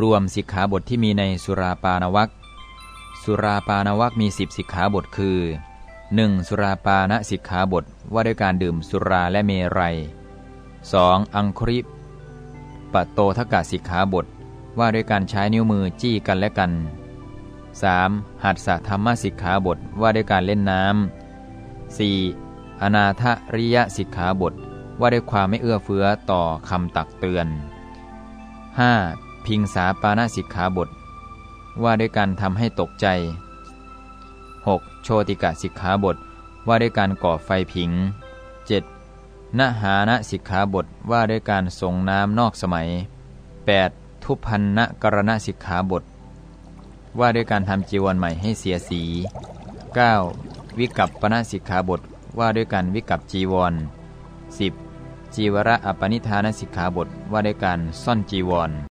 รวมสิกขาบทที่มีในสุราปานวักสุราปานวักมีสิบสิกขาบทคือ 1. สุราปานสิกขาบทว่าด้วยการดื่มสุราและเมรัย 2. อังคริปโตทกะสิกขาบท ว่าด้วยการใช้นิ้วมือจี้กันและกัน 3. หัตสธรรมสิกขาบทว่าด้วยการเล่นน้ำ 4. อนาทริยสิกขาบท ว่าด้วยความไม่เอื้อเฟื้อต่อคำตักเตือน 5. พิงสาปานาสิกขาบท ว่าด้วยการทำให้ตกใจ 6. โชติกะสิกขาบท ว่าด้วยการก่อไฟผิง 7. นหานะสิกขาบทว่าด้วยการส่งน้ำนอกสมัย 8. ทุพันนกรณสิกขาบท ว่าด้วยการทำจีวรใหม่ให้เสียสี 9. วิกัปปนสิกขาบทว่าด้วยการวิกัปจีวร 10. จีวระอปนิธานสิกขาบทว่าด้วยการซ่อนจีวร